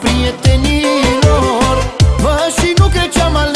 prietenilor Vă și nu creceam alea